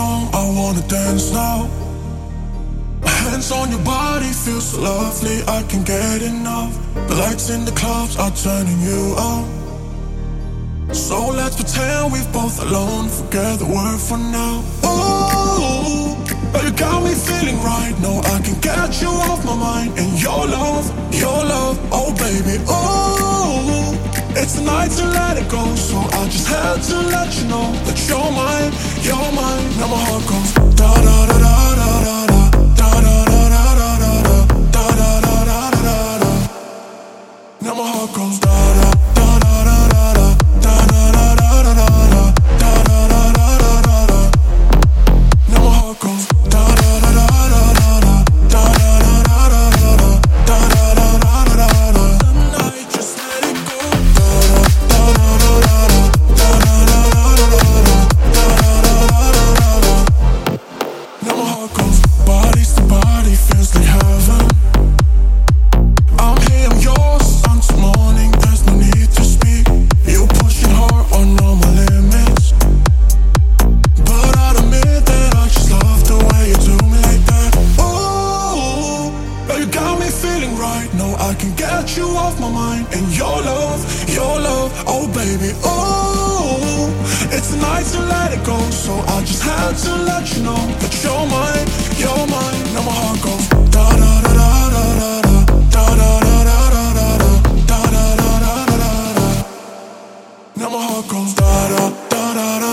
song, I wanna dance now. My Hands on your body, feels so lovely, I can get enough. The lights in the clubs are turning you on. So let's pretend we're both alone, forget the word for now. Oh, you got me feeling right, no, I can get you off my mind. And your love, your love, oh baby, ooh. It's the night to let it go, so I just had to let you know that you're mine, you're mine. Now my heart goes da da da da da da. You got me feeling right. No, I can get you off my mind. And your love, your love, oh baby, oh. It's nice to let it go, so I just had to let you know that you're mine, you're mine. Now my heart goes da da da da da da da da da da da da da da da da da da da. Now my heart goes da da da da da.